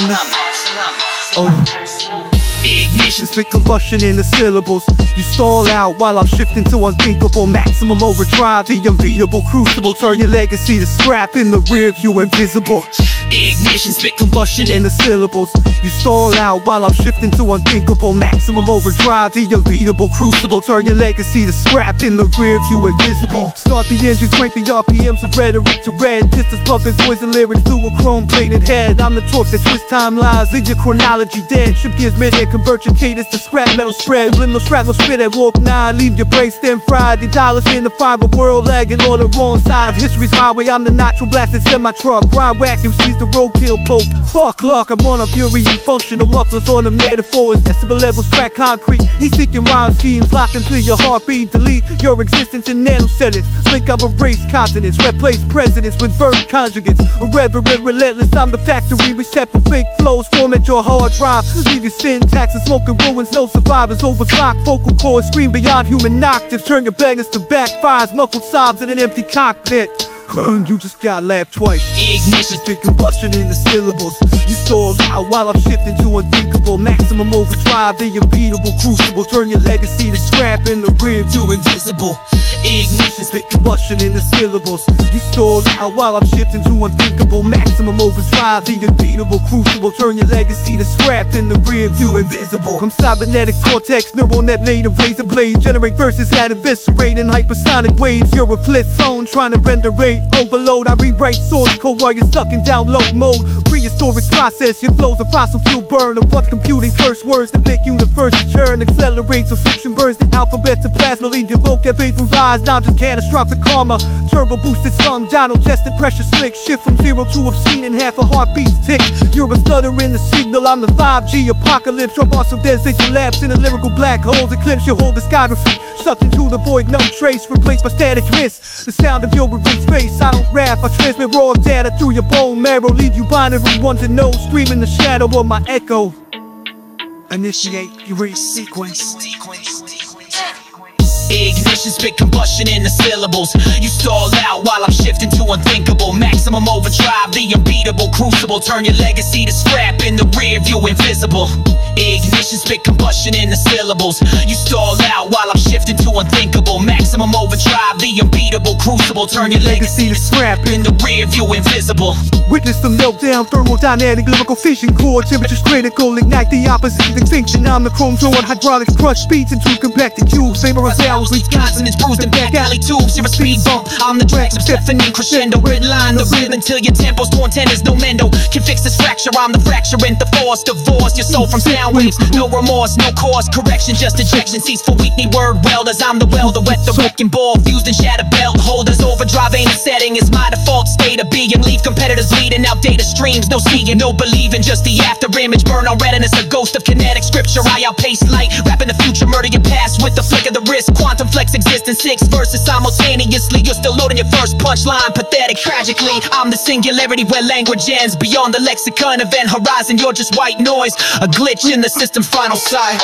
Oh. Ignition, spit combustion in the syllables. You stall out while I'm shifting to unthinkable maximum overdrive. The unbeatable crucible, turn your legacy to scrap in the rear view invisible. Ignition, spit combustion in the syllables. You stall out while I'm shifting to unthinkable maximum overdrive. The unbeatable crucible, turn your legacy to scrap in the rear view invisible. Start the engine, crank the RPMs of rhetoric to red. Pistols puffing, poison lyrics through a chrome plated head. I'm the torque that twist timelines in your chronology dead. Ship gears mid convert your cadence to scrap metal spread. Limo shrapnel spit at warp 9. Leave your brain stem fried. The dollars in the fiber world lagging on the wrong side of history's highway. I'm the natural blast blasted semi truck. Grind whack and seize the roadkill poke. Fuck luck, I'm on a fury. Functional mufflers on the metaphors. Decibel levels track concrete. He's seeking rhyme schemes. Lock into your heartbeat. Delete your existence in nanoseconds. Link up erase continents. Replace presidents with verb conjugates. Irreverent, relentless. I'm the factory. Receptive fake flows. Format your hard drive. Leave your syntax and smoking ruins. No survivors. Overclock vocal cords. Scream beyond human octaves. Turn your bangers to backfires. Muffled sobs in an empty cockpit. You just got laughed twice. Ignition, spit combustion in the syllables. You stall out while I'm shifting to unthinkable. Maximum overdrive, the unbeatable crucible. Turn your legacy to scrap in the rear to invisible. Ignition, spit combustion in the syllables. You stall out while I'm shifting to unthinkable. Maximum overdrive, the unbeatable crucible. Turn your legacy to scrap in the rear view invisible. From cybernetic cortex, neural net native razor blade. Generate verses at eviscerating hypersonic waves. You're a flip phone trying to render rate overload. I rewrite source code while you're stuck in download mode. Prehistoric process, your flows a fossil fuel burn. Of what computing first words to make universe churn. Accelerates so fiction burns the alphabet to plasma. Leave your vocab vaporized, now just catastrophic karma. Turbo boosted sun, Donald tested pressure slick. Shift from zero to obscene in half a heartbeat tick. You're a stutter in the signal, I'm the 5G apocalypse. Your awesome density collapse in a lyrical black holes. Eclipse your whole discography. Sucked into the void, no trace. Replaced by static miss. The sound of your release space. I don't rap, I transmit raw data through your bone marrow. Leave you binary one to know. Scream in the shadow of my echo. Initiate erase sequence. Ignition, spit combustion in the syllables. You stall out while I'm shifting to unthinkable. Maximum overdrive, the unbeatable crucible. Turn your legacy to scrap in the rear view invisible. Ignition, spit combustion in the syllables. You stall out while I'm shifting to unthinkable. Maximum overdrive, the unbeatable crucible. Turn your legacy to scrap in the rear view invisible. Witness the meltdown, thermodynamic, lyrical fission core. Temperature's critical, ignite the opposite extinction. I'm the chrome throwing hydraulics, crush speeds into compacted cubes. Famous Vowels, leak consonants, bruised in back alley tubes. You're a speed bump. I'm the drag, symphony crescendo. Red line, the rhythm until your tempo's torn tenors. No mendo can fix this fracture. I'm the fracturant, the force, divorce your soul from sound waves. No remorse, no cause correction, just ejection. Cease for weak, need word welders. I'm the welder, wet the wrecking ball, fused and shattered belt holders. Overdrive ain't a setting, it's my state of being. Leave competitors bleeding out data streams. No seeing, no believing, just the after image. Burn on readiness, a ghost of kinetic scripture. I outpace light, rapping the future, murder your past with the flick of the wrist. Quantum flex exists in six verses simultaneously. You're still loading your first punchline, pathetic. Tragically, I'm the singularity where language ends. Beyond the lexicon, event horizon, you're just white noise. A glitch in the system, final side.